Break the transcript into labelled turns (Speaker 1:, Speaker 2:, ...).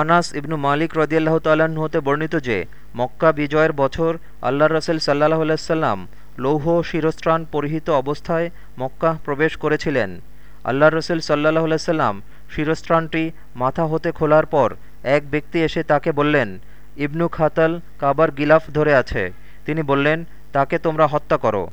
Speaker 1: আনাস ইবনু মালিক রদিয়াল্লাহ তাল্লাহ্ন হতে বর্ণিত যে, মক্কা বিজয়ের বছর আল্লাহ রসেল সাল্লাহ আলাইসাল্লাম লৌহ শিরস্ত্রাণ পরিহিত অবস্থায় মক্কা প্রবেশ করেছিলেন। আল্লাহ রসুল সাল্লাহ আলাইসাল্লাম শিরস্ত্রাণটি মাথা হতে খোলার পর এক ব্যক্তি এসে তাকে বললেন, ইবনু খাতাল কাবার গিলাফ ধরে আছে। তিনি বললেন, তাকে তোমরা হত্যা করো।